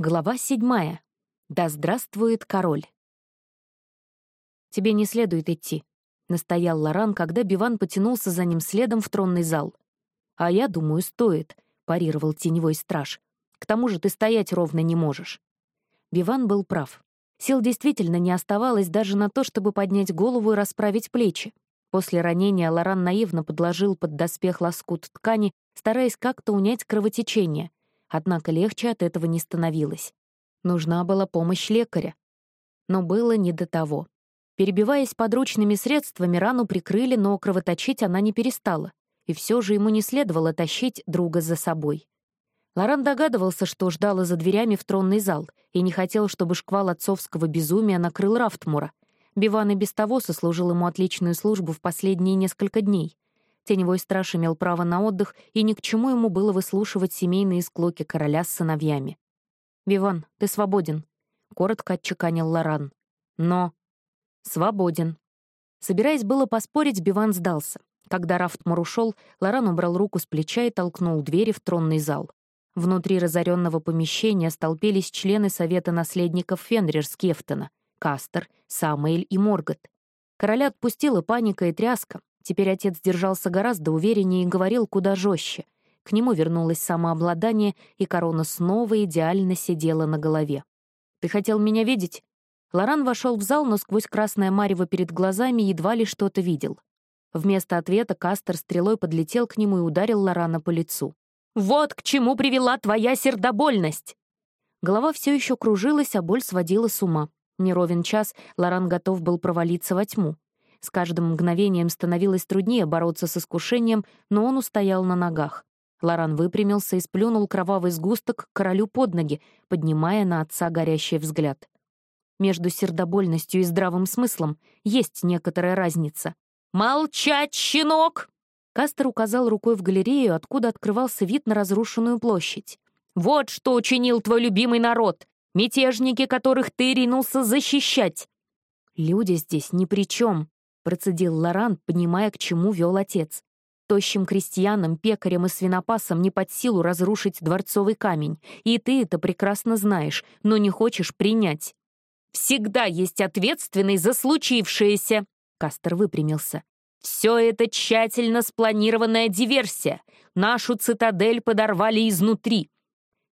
Глава седьмая. Да здравствует король. «Тебе не следует идти», — настоял Лоран, когда Биван потянулся за ним следом в тронный зал. «А я думаю, стоит», — парировал теневой страж. «К тому же ты стоять ровно не можешь». Биван был прав. Сил действительно не оставалось даже на то, чтобы поднять голову и расправить плечи. После ранения Лоран наивно подложил под доспех лоскут ткани, стараясь как-то унять кровотечение — Однако легче от этого не становилось. Нужна была помощь лекаря. Но было не до того. Перебиваясь подручными средствами, рану прикрыли, но кровоточить она не перестала. И все же ему не следовало тащить друга за собой. Лоран догадывался, что ждала за дверями в тронный зал, и не хотел, чтобы шквал отцовского безумия накрыл Рафтмура. Биван и без того сослужил ему отличную службу в последние несколько дней. Теневой страж имел право на отдых, и ни к чему ему было выслушивать семейные склоки короля с сыновьями. «Виван, ты свободен», — коротко отчеканил Лоран. «Но...» «Свободен». Собираясь было поспорить, Биван сдался. Когда Рафтмор ушел, Лоран убрал руку с плеча и толкнул двери в тронный зал. Внутри разоренного помещения столпились члены Совета наследников Фенрир Скефтона, Кастер, Самоэль и Моргот. Короля отпустила паника и тряска, Теперь отец держался гораздо увереннее и говорил куда жестче. К нему вернулось самообладание, и корона снова идеально сидела на голове. «Ты хотел меня видеть?» Лоран вошел в зал, но сквозь красное марево перед глазами едва ли что-то видел. Вместо ответа Кастер стрелой подлетел к нему и ударил Лорана по лицу. «Вот к чему привела твоя сердобольность!» Голова все еще кружилась, а боль сводила с ума. Неровен час Лоран готов был провалиться во тьму. С каждым мгновением становилось труднее бороться с искушением, но он устоял на ногах. Лоран выпрямился и сплюнул кровавый сгусток королю под ноги, поднимая на отца горящий взгляд. Между сердобольностью и здравым смыслом есть некоторая разница. «Молчать, щенок!» Кастер указал рукой в галерею, откуда открывался вид на разрушенную площадь. «Вот что учинил твой любимый народ! Мятежники, которых ты ринулся защищать!» «Люди здесь ни при чем», процедил Лоран, понимая, к чему вел отец. Тощим крестьянам, пекарям и свинопасам не под силу разрушить дворцовый камень, и ты это прекрасно знаешь, но не хочешь принять. «Всегда есть ответственный за случившееся», — Кастер выпрямился. «Все это тщательно спланированная диверсия. Нашу цитадель подорвали изнутри.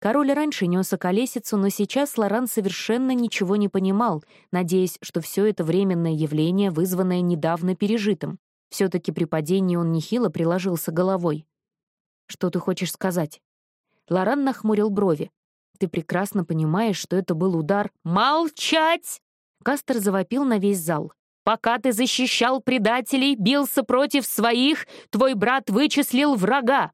Король раньше нес околесицу, но сейчас Лоран совершенно ничего не понимал, надеясь, что все это временное явление, вызванное недавно пережитым. Все-таки при падении он нехило приложился головой. «Что ты хочешь сказать?» Лоран нахмурил брови. «Ты прекрасно понимаешь, что это был удар...» «Молчать!» Кастер завопил на весь зал. «Пока ты защищал предателей, бился против своих, твой брат вычислил врага!»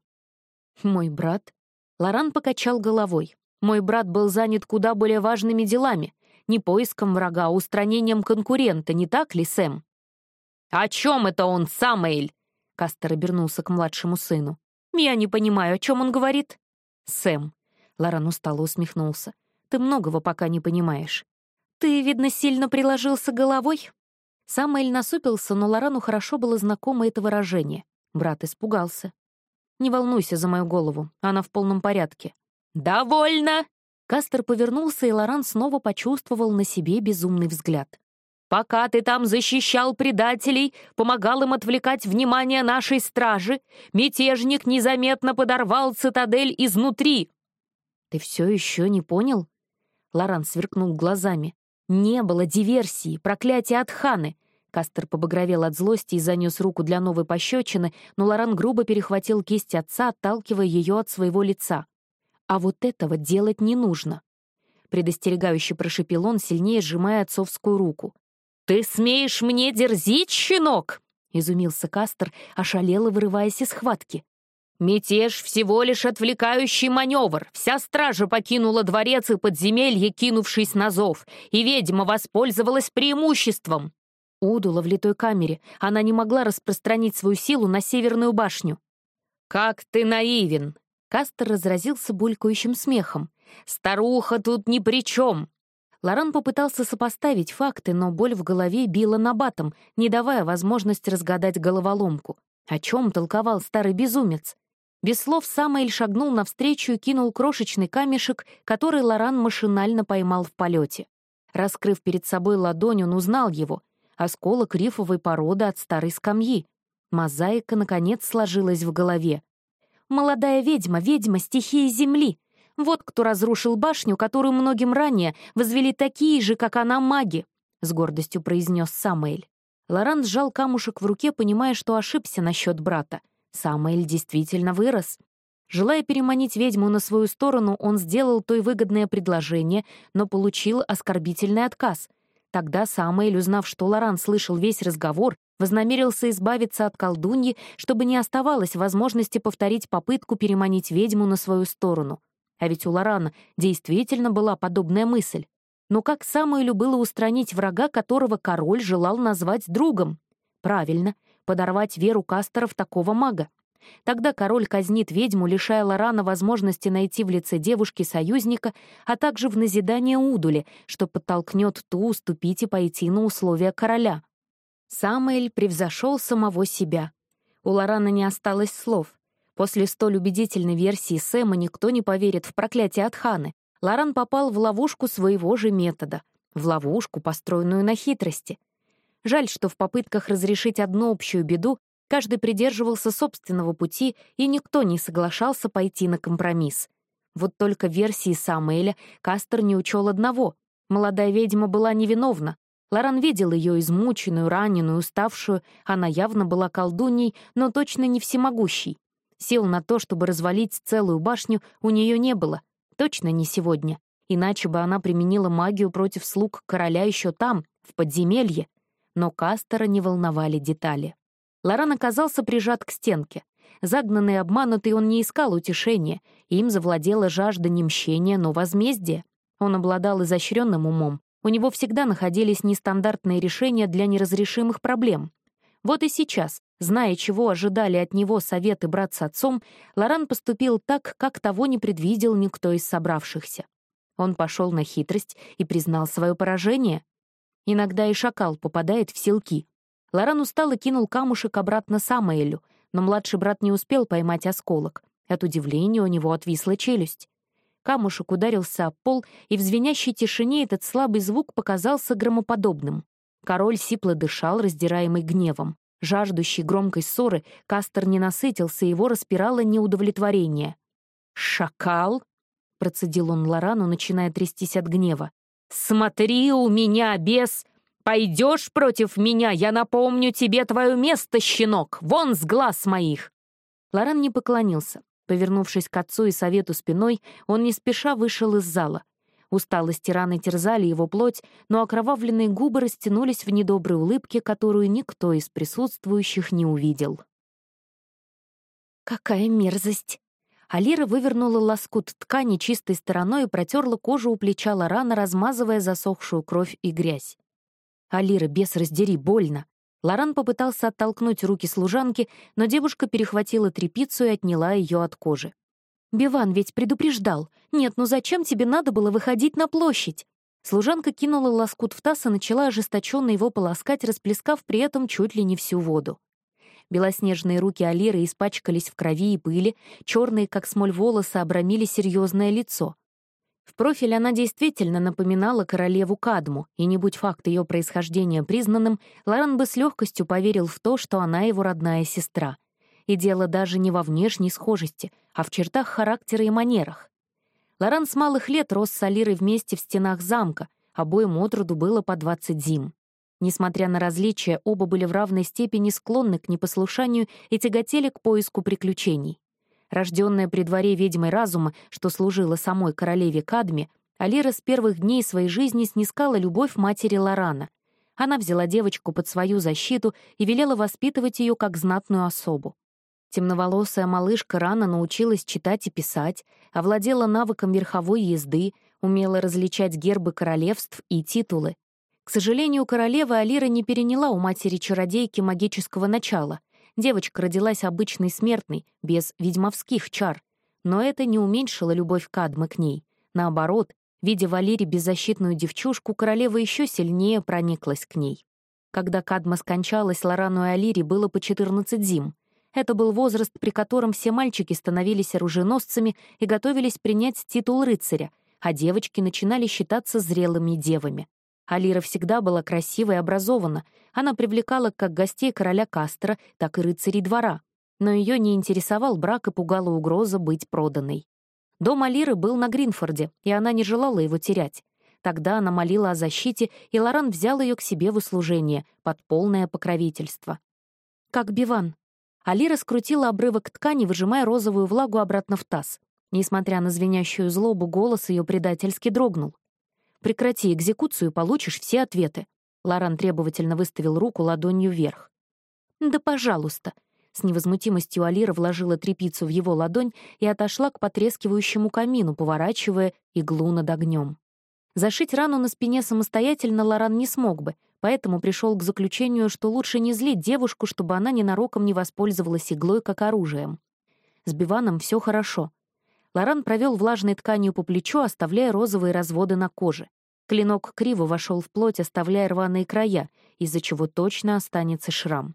«Мой брат?» Лоран покачал головой. «Мой брат был занят куда более важными делами. Не поиском врага, а устранением конкурента, не так ли, Сэм?» «О чем это он, Самоэль?» Кастер обернулся к младшему сыну. «Я не понимаю, о чем он говорит?» «Сэм». Лоран устало усмехнулся. «Ты многого пока не понимаешь». «Ты, видно, сильно приложился головой?» Самоэль насупился, но Лорану хорошо было знакомо это выражение. Брат испугался. Не волнуйся за мою голову, она в полном порядке». «Довольно!» Кастер повернулся, и Лоран снова почувствовал на себе безумный взгляд. «Пока ты там защищал предателей, помогал им отвлекать внимание нашей стражи, мятежник незаметно подорвал цитадель изнутри». «Ты все еще не понял?» Лоран сверкнул глазами. «Не было диверсии, проклятия от Ханы. Кастер побагровел от злости и занес руку для новой пощечины, но Лоран грубо перехватил кисть отца, отталкивая ее от своего лица. «А вот этого делать не нужно!» Предостерегающе прошипел он, сильнее сжимая отцовскую руку. «Ты смеешь мне дерзить, щенок?» — изумился Кастер, ошалело вырываясь из схватки. «Мятеж — всего лишь отвлекающий маневр. Вся стража покинула дворец и подземелье, кинувшись на зов, и ведьма воспользовалась преимуществом. Удула в литой камере. Она не могла распространить свою силу на Северную башню. «Как ты наивен!» Кастер разразился булькающим смехом. «Старуха тут ни при чем!» Лоран попытался сопоставить факты, но боль в голове била набатом, не давая возможности разгадать головоломку. О чем толковал старый безумец? Без слов Самоэль шагнул навстречу и кинул крошечный камешек, который Лоран машинально поймал в полете. Раскрыв перед собой ладонь, он узнал его. Осколок рифовой породы от старой скамьи. Мозаика, наконец, сложилась в голове. «Молодая ведьма, ведьма стихии земли. Вот кто разрушил башню, которую многим ранее возвели такие же, как она, маги», — с гордостью произнес Самоэль. Лоран сжал камушек в руке, понимая, что ошибся насчет брата. Самоэль действительно вырос. Желая переманить ведьму на свою сторону, он сделал то и выгодное предложение, но получил оскорбительный отказ. Тогда Самоэль, узнав, что Лоран слышал весь разговор, вознамерился избавиться от колдуньи, чтобы не оставалось возможности повторить попытку переманить ведьму на свою сторону. А ведь у Лорана действительно была подобная мысль. Но как Самоэлю было устранить врага, которого король желал назвать другом? Правильно, подорвать веру Кастера в такого мага. Тогда король казнит ведьму, лишая Лорана возможности найти в лице девушки союзника, а также в назидание Удуле, что подтолкнет ту уступить и пойти на условия короля. Самоэль превзошел самого себя. У Лорана не осталось слов. После столь убедительной версии Сэма никто не поверит в проклятие от Ханы. Лоран попал в ловушку своего же метода, в ловушку, построенную на хитрости. Жаль, что в попытках разрешить одну общую беду Каждый придерживался собственного пути, и никто не соглашался пойти на компромисс. Вот только версии Самуэля Кастер не учел одного. Молодая ведьма была невиновна. Лоран видел ее измученную, раненую, уставшую. Она явно была колдуньей, но точно не всемогущей. Сил на то, чтобы развалить целую башню, у нее не было. Точно не сегодня. Иначе бы она применила магию против слуг короля еще там, в подземелье. Но Кастера не волновали детали. Лоран оказался прижат к стенке. Загнанный и обманутый он не искал утешения, им завладела жажда не мщения, но возмездия. Он обладал изощренным умом, у него всегда находились нестандартные решения для неразрешимых проблем. Вот и сейчас, зная, чего ожидали от него советы брат с отцом, Лоран поступил так, как того не предвидел никто из собравшихся. Он пошел на хитрость и признал свое поражение. Иногда и шакал попадает в селки, Лоран устал и кинул камушек обратно Самоэлю, но младший брат не успел поймать осколок. От удивления у него отвисла челюсть. Камушек ударился об пол, и в звенящей тишине этот слабый звук показался громоподобным. Король сипло дышал, раздираемый гневом. Жаждущий громкой ссоры, Кастер не насытился, его распирало неудовлетворение. «Шакал?» — процедил он Лорану, начиная трястись от гнева. «Смотри у меня, бес! Пойдешь против меня, я напомню тебе твое место, щенок! Вон с глаз моих!» Лоран не поклонился. Повернувшись к отцу и совету спиной, он не спеша вышел из зала. Усталости раны терзали его плоть, но окровавленные губы растянулись в недоброй улыбке, которую никто из присутствующих не увидел. «Какая мерзость!» Алира вывернула лоскут ткани чистой стороной и протерла кожу у плеча Лорана, размазывая засохшую кровь и грязь. «Алира, бес раздери, больно!» Лоран попытался оттолкнуть руки служанки, но девушка перехватила трепицу и отняла ее от кожи. «Биван ведь предупреждал. Нет, ну зачем тебе надо было выходить на площадь?» Служанка кинула лоскут в таз и начала ожесточенно его полоскать, расплескав при этом чуть ли не всю воду. Белоснежные руки Алиры испачкались в крови и пыли, черные, как смоль волосы, обрамили серьезное лицо. В профиль она действительно напоминала королеву Кадму, и не будь факт ее происхождения признанным, Лоран бы с легкостью поверил в то, что она его родная сестра. И дело даже не во внешней схожести, а в чертах характера и манерах. Лоран с малых лет рос с Алирой вместе в стенах замка, обоим отроду было по 20 зим. Несмотря на различия, оба были в равной степени склонны к непослушанию и тяготели к поиску приключений. Рожденная при дворе ведьмой разума, что служила самой королеве Кадме, Алира с первых дней своей жизни снискала любовь матери Лорана. Она взяла девочку под свою защиту и велела воспитывать ее как знатную особу. Темноволосая малышка рано научилась читать и писать, овладела навыком верховой езды, умела различать гербы королевств и титулы. К сожалению, королева Алира не переняла у матери-чародейки магического начала, Девочка родилась обычной смертной, без ведьмовских чар. Но это не уменьшило любовь Кадмы к ней. Наоборот, видя Валере беззащитную девчушку, королева еще сильнее прониклась к ней. Когда Кадма скончалась, Лорану и Алире было по 14 зим. Это был возраст, при котором все мальчики становились оруженосцами и готовились принять титул рыцаря, а девочки начинали считаться зрелыми девами. Алира всегда была красива и образована. Она привлекала как гостей короля Кастера, так и рыцарей двора. Но ее не интересовал брак и пугала угроза быть проданной. Дом Алиры был на Гринфорде, и она не желала его терять. Тогда она молила о защите, и Лоран взял ее к себе в услужение, под полное покровительство. «Как Биван». Алира скрутила обрывок ткани, выжимая розовую влагу обратно в таз. Несмотря на звенящую злобу, голос ее предательски дрогнул. «Прекрати экзекуцию, получишь все ответы». Лоран требовательно выставил руку ладонью вверх. «Да пожалуйста». С невозмутимостью Алира вложила трепицу в его ладонь и отошла к потрескивающему камину, поворачивая иглу над огнем. Зашить рану на спине самостоятельно Лоран не смог бы, поэтому пришел к заключению, что лучше не злить девушку, чтобы она ненароком не воспользовалась иглой как оружием. С Биваном все хорошо. Лоран провел влажной тканью по плечу, оставляя розовые разводы на коже. Клинок криво вошел в плоть, оставляя рваные края, из-за чего точно останется шрам.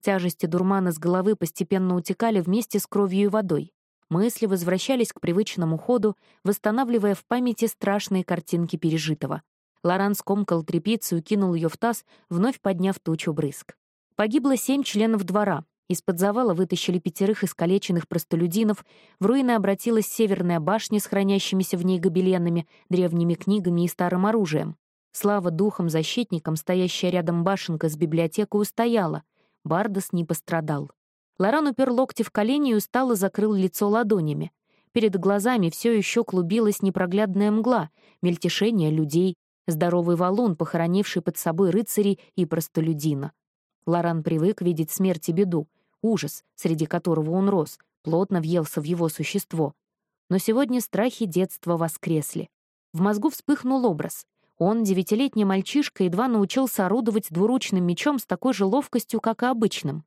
Тяжести дурмана с головы постепенно утекали вместе с кровью и водой. Мысли возвращались к привычному ходу, восстанавливая в памяти страшные картинки пережитого. Лоран скомкал тряпицу и кинул ее в таз, вновь подняв тучу брызг. Погибло семь членов двора. Из-под завала вытащили пятерых искалеченных простолюдинов, в руины обратилась северная башня с хранящимися в ней гобеленами, древними книгами и старым оружием. Слава духом-защитникам, стоящая рядом башенка с библиотекой, устояла. Бардас не пострадал. Лоран упер локти в колени и устало закрыл лицо ладонями. Перед глазами все еще клубилась непроглядная мгла, мельтешение людей, здоровый валун, похоронивший под собой рыцарей и простолюдина. Лоран привык видеть смерть и беду, ужас, среди которого он рос, плотно въелся в его существо. Но сегодня страхи детства воскресли. В мозгу вспыхнул образ. Он, девятилетний мальчишка, едва научился орудовать двуручным мечом с такой же ловкостью, как и обычным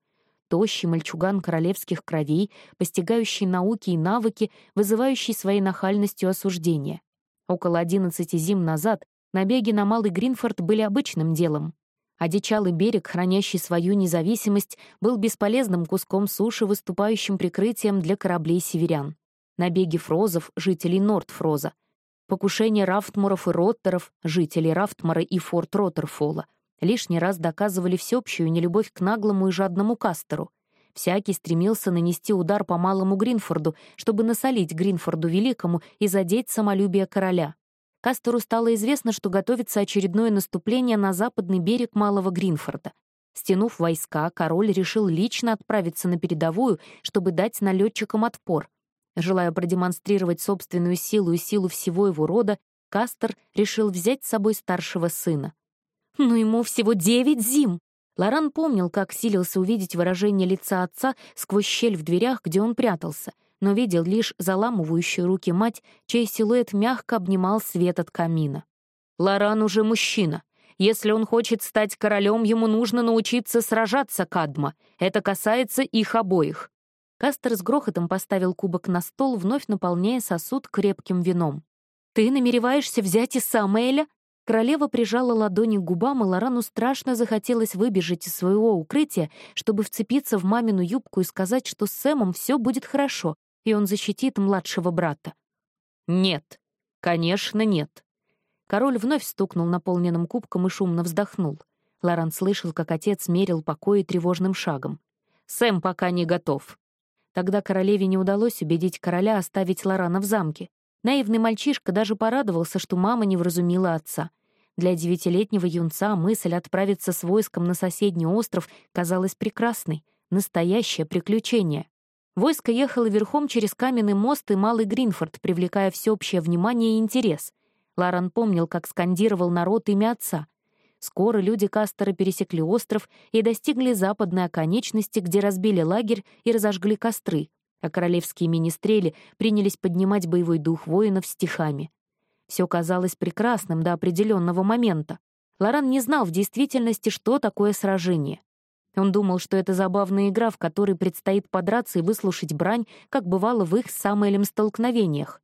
тощий мальчуган королевских кровей, постигающий науки и навыки, вызывающий своей нахальностью осуждения. Около одиннадцати зим назад набеги на Малый Гринфорд были обычным делом. Одичалый берег, хранящий свою независимость, был бесполезным куском суши, выступающим прикрытием для кораблей северян. Набеги фрозов, жителей Нортфроза, покушение рафтмуров и роттеров, жителей Рафтмара и Форт Роттерфола — лишний раз доказывали всеобщую нелюбовь к наглому и жадному Кастеру. Всякий стремился нанести удар по малому Гринфорду, чтобы насолить Гринфорду Великому и задеть самолюбие короля. Кастеру стало известно, что готовится очередное наступление на западный берег Малого Гринфорда. Стянув войска, король решил лично отправиться на передовую, чтобы дать налетчикам отпор. Желая продемонстрировать собственную силу и силу всего его рода, Кастер решил взять с собой старшего сына. Но ему всего девять зим. Лоран помнил, как силился увидеть выражение лица отца сквозь щель в дверях, где он прятался, но видел лишь заламывающую руки мать, чей силуэт мягко обнимал свет от камина. «Лоран уже мужчина. Если он хочет стать королем, ему нужно научиться сражаться, Кадма. Это касается их обоих». Кастер с грохотом поставил кубок на стол, вновь наполняя сосуд крепким вином. «Ты намереваешься взять и Самуэля?» Королева прижала ладони к губам, и Лорану страшно захотелось выбежать из своего укрытия, чтобы вцепиться в мамину юбку и сказать, что с Сэмом все будет хорошо, и он защитит младшего брата. «Нет, конечно, нет». Король вновь стукнул наполненным кубком и шумно вздохнул. Лоран слышал, как отец мерил покои тревожным шагом. «Сэм пока не готов». Тогда королеве не удалось убедить короля оставить Лорана в замке. Наивный мальчишка даже порадовался, что мама не вразумила отца. Для девятилетнего юнца мысль отправиться с войском на соседний остров казалась прекрасной, настоящее приключение. Войско ехало верхом через каменный мост и Малый Гринфорд, привлекая всеобщее внимание и интерес. Ларан помнил, как скандировал народ имя отца. Скоро люди Кастера пересекли остров и достигли западной оконечности, где разбили лагерь и разожгли костры, а королевские министрели принялись поднимать боевой дух воинов стихами. Все казалось прекрасным до определенного момента. Лоран не знал в действительности, что такое сражение. Он думал, что это забавная игра, в которой предстоит подраться и выслушать брань, как бывало в их с Самуэлем столкновениях.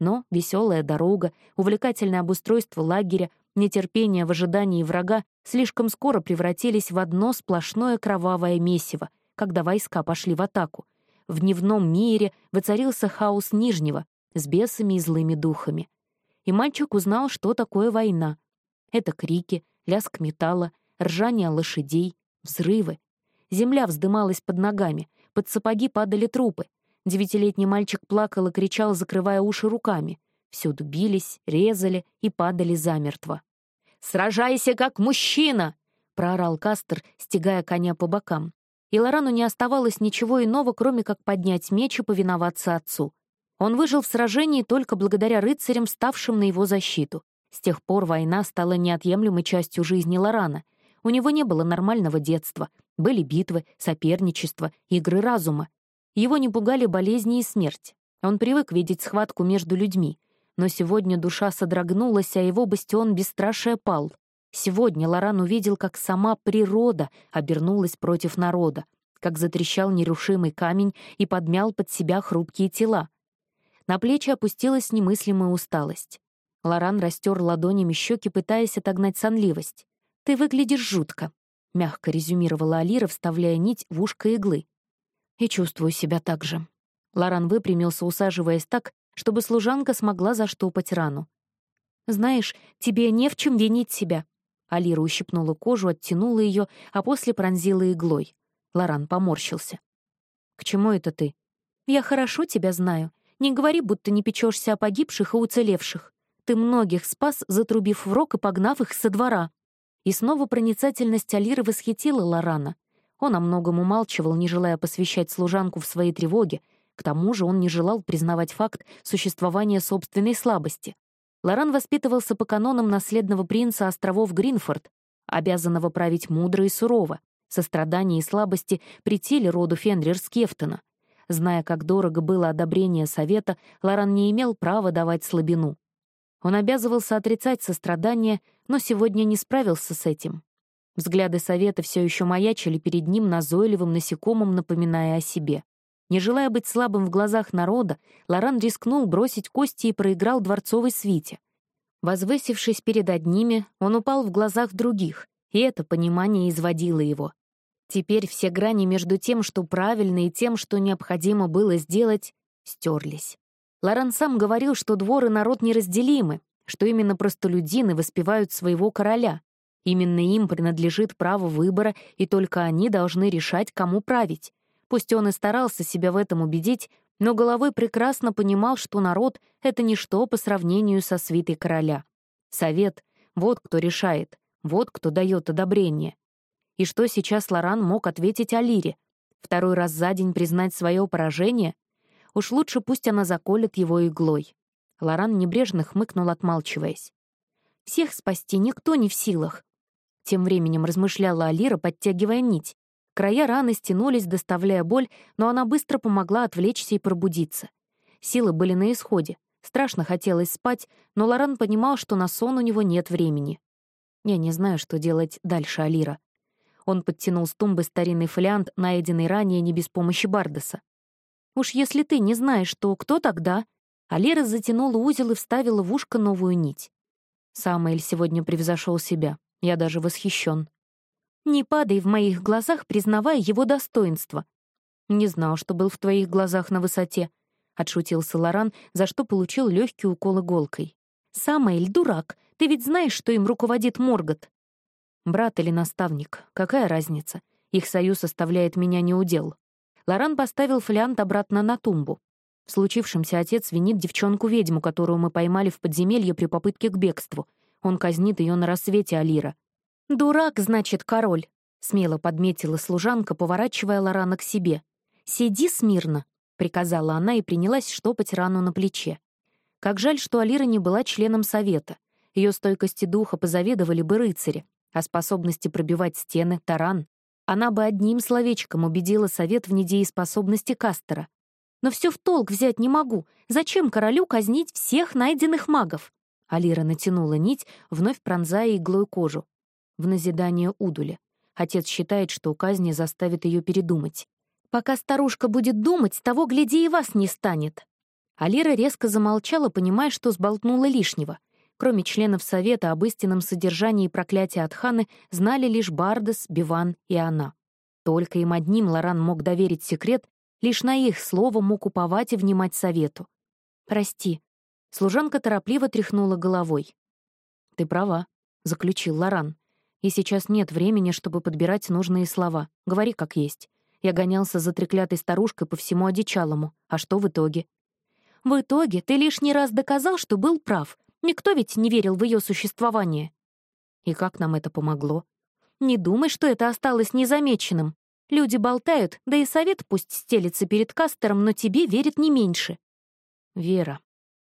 Но веселая дорога, увлекательное обустройство лагеря, нетерпение в ожидании врага слишком скоро превратились в одно сплошное кровавое месиво, когда войска пошли в атаку. В дневном мире воцарился хаос Нижнего с бесами и злыми духами. И мальчик узнал, что такое война. Это крики, лязг металла, ржание лошадей, взрывы. Земля вздымалась под ногами, под сапоги падали трупы. Девятилетний мальчик плакал и кричал, закрывая уши руками. Всюду бились, резали и падали замертво. «Сражайся, как мужчина!» — проорал Кастер, стегая коня по бокам. И Лорану не оставалось ничего иного, кроме как поднять меч и повиноваться отцу. Он выжил в сражении только благодаря рыцарям, ставшим на его защиту. С тех пор война стала неотъемлемой частью жизни Лорана. У него не было нормального детства. Были битвы, соперничество, игры разума. Его не пугали болезни и смерть. Он привык видеть схватку между людьми. Но сегодня душа содрогнулась, а его бастион бесстрашие пал. Сегодня Лоран увидел, как сама природа обернулась против народа, как затрещал нерушимый камень и подмял под себя хрупкие тела. На плечи опустилась немыслимая усталость. Лоран растер ладонями щеки, пытаясь отогнать сонливость. «Ты выглядишь жутко», — мягко резюмировала Алира, вставляя нить в ушко иглы. «И чувствую себя так же». Лоран выпрямился, усаживаясь так, чтобы служанка смогла заштопать рану. «Знаешь, тебе не в чем винить себя». Алира ущипнула кожу, оттянула ее, а после пронзила иглой. Лоран поморщился. «К чему это ты?» «Я хорошо тебя знаю. Не говори, будто не печешься о погибших и уцелевших. Ты многих спас, затрубив в рог и погнав их со двора». И снова проницательность Алиры восхитила Лорана. Он о многом умалчивал, не желая посвящать служанку в свои тревоги, к тому же он не желал признавать факт существования собственной слабости. Лоран воспитывался по канонам наследного принца островов Гринфорд, обязанного править мудро и сурово. Сострадание и слабости притили роду Фенрир Скефтона. Зная, как дорого было одобрение совета, Лоран не имел права давать слабину. Он обязывался отрицать сострадание, но сегодня не справился с этим. Взгляды совета все еще маячили перед ним назойливым насекомым, напоминая о себе. Не желая быть слабым в глазах народа, Лоран рискнул бросить кости и проиграл дворцовой свите. Возвысившись перед одними, он упал в глазах других, и это понимание изводило его. Теперь все грани между тем, что правильно, и тем, что необходимо было сделать, стерлись. Лоран сам говорил, что двор и народ неразделимы, что именно простолюдины воспевают своего короля. Именно им принадлежит право выбора, и только они должны решать, кому править. Пусть он и старался себя в этом убедить, но головой прекрасно понимал, что народ — это ничто по сравнению со свитой короля. Совет — вот кто решает, вот кто дает одобрение. И что сейчас Лоран мог ответить Алире? Второй раз за день признать свое поражение? Уж лучше пусть она заколет его иглой. Лоран небрежно хмыкнул, отмалчиваясь. «Всех спасти никто не в силах», — тем временем размышляла Алира, подтягивая нить. Края раны стянулись, доставляя боль, но она быстро помогла отвлечься и пробудиться. Силы были на исходе. Страшно хотелось спать, но Лоран понимал, что на сон у него нет времени. «Я не знаю, что делать дальше, Алира». Он подтянул с тумбы старинный фолиант, найденный ранее не без помощи Бардеса. «Уж если ты не знаешь, то кто тогда?» Алира затянула узел и вставила в ушко новую нить. Самоэль сегодня превзошел себя. Я даже восхищен. Не падай в моих глазах, признавая его достоинство. Не знал, что был в твоих глазах на высоте, — отшутился Лоран, за что получил легкий укол иголкой. «Самоэль, дурак, ты ведь знаешь, что им руководит Моргот?» «Брат или наставник, какая разница? Их союз оставляет меня неудел». Лоран поставил флянт обратно на тумбу. В случившемся отец винит девчонку-ведьму, которую мы поймали в подземелье при попытке к бегству. Он казнит ее на рассвете Алира. «Дурак, значит, король», — смело подметила служанка, поворачивая Лорана к себе. «Сиди смирно», — приказала она и принялась штопать рану на плече. Как жаль, что Алира не была членом совета. Ее стойкости духа позаведовали бы рыцари, а способности пробивать стены — таран. Она бы одним словечком убедила совет в недееспособности Кастера. «Но все в толк взять не могу. Зачем королю казнить всех найденных магов?» Алира натянула нить, вновь пронзая иглой кожу в назидание Удуле. Отец считает, что казни заставит ее передумать. «Пока старушка будет думать, того, гляди, и вас не станет». Алира резко замолчала, понимая, что сболтнула лишнего. Кроме членов Совета об истинном содержании проклятия от Ханы знали лишь Бардес, Биван и она. Только им одним Лоран мог доверить секрет, лишь на их слово мог уповать и внимать совету. «Прости». Служанка торопливо тряхнула головой. «Ты права», — заключил Лоран. «И сейчас нет времени, чтобы подбирать нужные слова. Говори как есть. Я гонялся за треклятой старушкой по всему одичалому. А что в итоге?» «В итоге ты лишний раз доказал, что был прав. Никто ведь не верил в ее существование». «И как нам это помогло?» «Не думай, что это осталось незамеченным. Люди болтают, да и совет пусть стелится перед Кастером, но тебе верит не меньше». «Вера».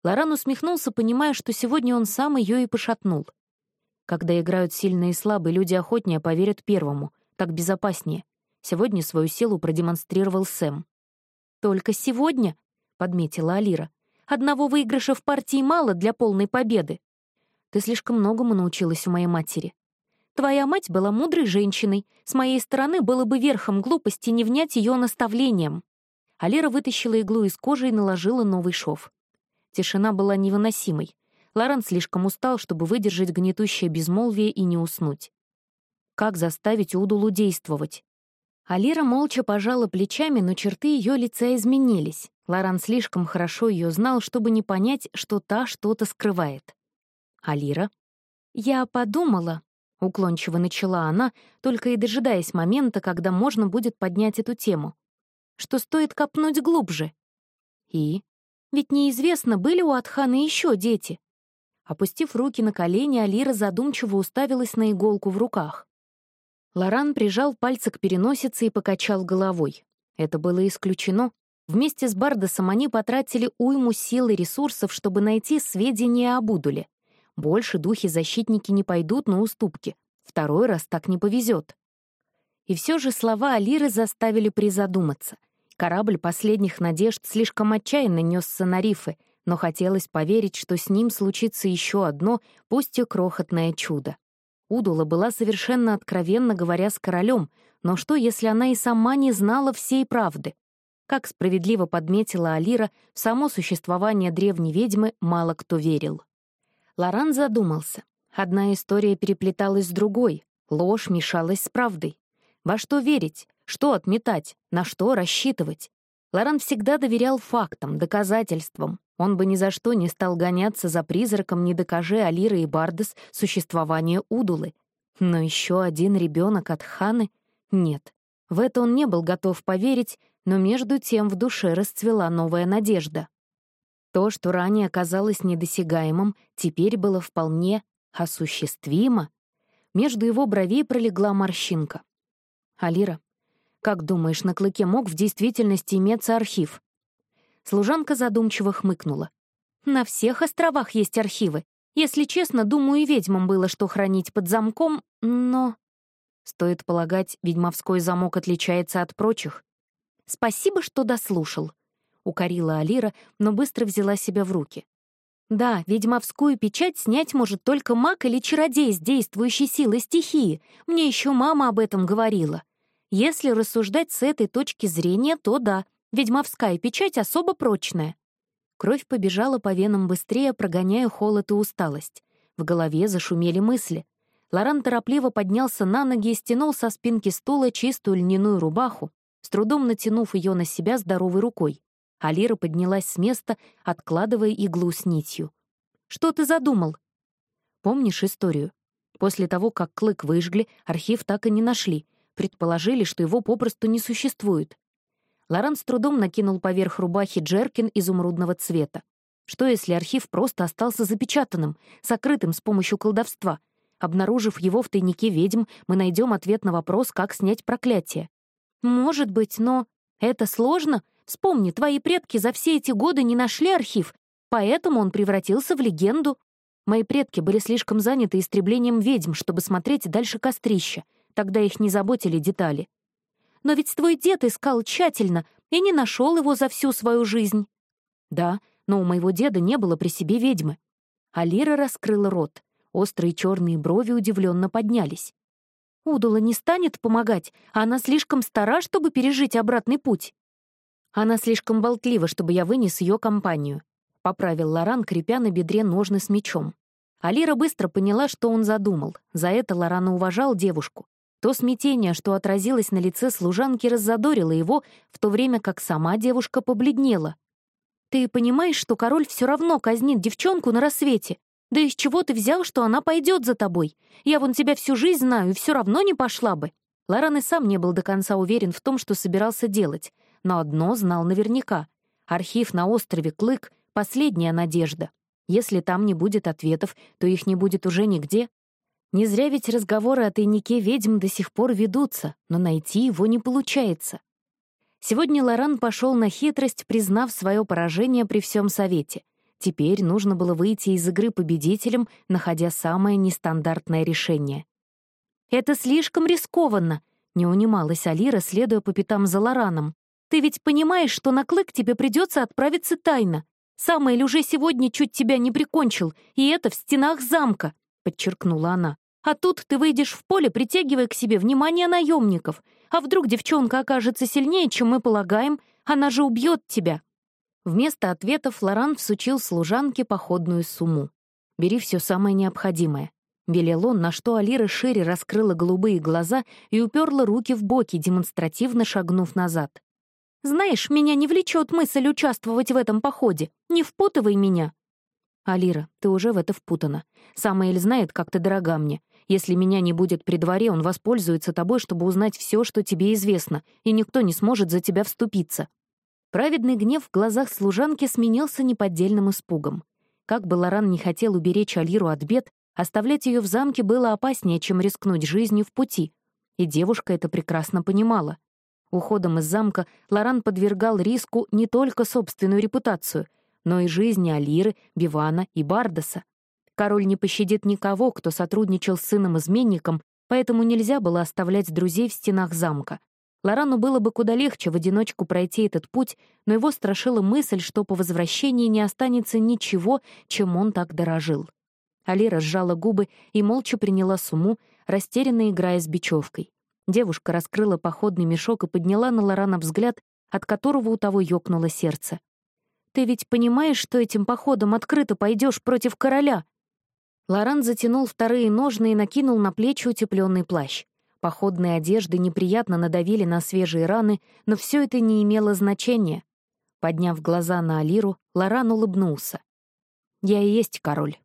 Лоран усмехнулся, понимая, что сегодня он сам ее и пошатнул. Когда играют сильные и слабые, люди охотнее поверят первому. Так безопаснее. Сегодня свою силу продемонстрировал Сэм. «Только сегодня?» — подметила Алира. «Одного выигрыша в партии мало для полной победы. Ты слишком многому научилась у моей матери. Твоя мать была мудрой женщиной. С моей стороны было бы верхом глупости не внять ее наставлением». Алира вытащила иглу из кожи и наложила новый шов. Тишина была невыносимой. Лоран слишком устал, чтобы выдержать гнетущее безмолвие и не уснуть. Как заставить Удулу действовать? Алира молча пожала плечами, но черты ее лица изменились. Лоран слишком хорошо ее знал, чтобы не понять, что та что-то скрывает. «Алира?» «Я подумала», — уклончиво начала она, только и дожидаясь момента, когда можно будет поднять эту тему, «что стоит копнуть глубже». «И?» «Ведь неизвестно, были у Атхана еще дети. Опустив руки на колени, Алира задумчиво уставилась на иголку в руках. Лоран прижал пальцы к переносице и покачал головой. Это было исключено. Вместе с Бардосом они потратили уйму сил и ресурсов, чтобы найти сведения об Удуле. Больше духи-защитники не пойдут на уступки. Второй раз так не повезет. И все же слова Алиры заставили призадуматься. Корабль последних надежд слишком отчаянно несся на рифы, но хотелось поверить, что с ним случится еще одно, пусть и крохотное чудо. Удула была совершенно откровенно говоря с королем, но что, если она и сама не знала всей правды? Как справедливо подметила Алира, в само существование древней ведьмы мало кто верил. Лоран задумался. Одна история переплеталась с другой, ложь мешалась с правдой. Во что верить? Что отметать? На что рассчитывать? Лоран всегда доверял фактам, доказательствам. Он бы ни за что не стал гоняться за призраком, не докажи Алира и Бардес существование Удулы. Но еще один ребенок от Ханы? Нет. В это он не был готов поверить, но между тем в душе расцвела новая надежда. То, что ранее казалось недосягаемым, теперь было вполне осуществимо. Между его бровей пролегла морщинка. «Алира, как думаешь, на клыке мог в действительности иметься архив? Служанка задумчиво хмыкнула. На всех островах есть архивы. Если честно, думаю, и ведьмам было что хранить под замком, но... Стоит полагать, ведьмовской замок отличается от прочих. Спасибо, что дослушал. Укорила Алира, но быстро взяла себя в руки. Да, ведьмовскую печать снять может только маг или чародей с действующей силой стихии. Мне еще мама об этом говорила. Если рассуждать с этой точки зрения, то да, ведьмовская печать особо прочная. Кровь побежала по венам быстрее, прогоняя холод и усталость. В голове зашумели мысли. Лоран торопливо поднялся на ноги и стянул со спинки стула чистую льняную рубаху, с трудом натянув ее на себя здоровой рукой. Алира поднялась с места, откладывая иглу с нитью. «Что ты задумал?» «Помнишь историю? После того, как клык выжгли, архив так и не нашли, предположили, что его попросту не существует. Лоран с трудом накинул поверх рубахи джеркин изумрудного цвета. Что если архив просто остался запечатанным, сокрытым с помощью колдовства? Обнаружив его в тайнике ведьм, мы найдем ответ на вопрос, как снять проклятие. Может быть, но... Это сложно? Вспомни, твои предки за все эти годы не нашли архив, поэтому он превратился в легенду. Мои предки были слишком заняты истреблением ведьм, чтобы смотреть дальше кострища, Тогда их не заботили детали. Но ведь твой дед искал тщательно и не нашел его за всю свою жизнь. Да, но у моего деда не было при себе ведьмы. Алира раскрыла рот. Острые черные брови удивленно поднялись. Удула не станет помогать, а она слишком стара, чтобы пережить обратный путь. Она слишком болтлива, чтобы я вынес ее компанию. Поправил Лоран, крепя на бедре ножны с мечом. Алира быстро поняла, что он задумал. За это Лоран уважал девушку. То смятение, что отразилось на лице служанки, раззадорило его, в то время как сама девушка побледнела. «Ты понимаешь, что король все равно казнит девчонку на рассвете? Да из чего ты взял, что она пойдет за тобой? Я вон тебя всю жизнь знаю и все равно не пошла бы». Лоран и сам не был до конца уверен в том, что собирался делать, но одно знал наверняка. Архив на острове Клык — последняя надежда. Если там не будет ответов, то их не будет уже нигде. Не зря ведь разговоры о тайнике ведьм до сих пор ведутся, но найти его не получается. Сегодня Лоран пошел на хитрость, признав свое поражение при всем совете. Теперь нужно было выйти из игры победителем, находя самое нестандартное решение. «Это слишком рискованно», — не унималась Алира, следуя по пятам за Лораном. «Ты ведь понимаешь, что на клык тебе придется отправиться тайно. Самый уже сегодня чуть тебя не прикончил, и это в стенах замка», — подчеркнула она. «А тут ты выйдешь в поле, притягивая к себе внимание наемников. А вдруг девчонка окажется сильнее, чем мы полагаем? Она же убьет тебя». Вместо ответа Флоран всучил служанке походную сумму. «Бери все самое необходимое». Велел он, на что Алира шире раскрыла голубые глаза и уперла руки в боки, демонстративно шагнув назад. «Знаешь, меня не влечет мысль участвовать в этом походе. Не впутывай меня». «Алира, ты уже в это впутана. Самоэль знает, как ты дорога мне. Если меня не будет при дворе, он воспользуется тобой, чтобы узнать все, что тебе известно, и никто не сможет за тебя вступиться». Праведный гнев в глазах служанки сменился неподдельным испугом. Как бы Лоран не хотел уберечь Алиру от бед, оставлять ее в замке было опаснее, чем рискнуть жизнью в пути. И девушка это прекрасно понимала. Уходом из замка Лоран подвергал риску не только собственную репутацию, но и жизни Алиры, Бивана и Бардаса. Король не пощадит никого, кто сотрудничал с сыном-изменником, поэтому нельзя было оставлять друзей в стенах замка. Лорану было бы куда легче в одиночку пройти этот путь, но его страшила мысль, что по возвращении не останется ничего, чем он так дорожил. Алира сжала губы и молча приняла сумму, растерянно играя с бечевкой. Девушка раскрыла походный мешок и подняла на Лорана взгляд, от которого у того ёкнуло сердце. «Ты ведь понимаешь, что этим походом открыто пойдешь против короля?» Лоран затянул вторые ножны и накинул на плечи утепленный плащ. Походные одежды неприятно надавили на свежие раны, но все это не имело значения. Подняв глаза на Алиру, Лоран улыбнулся. «Я и есть король».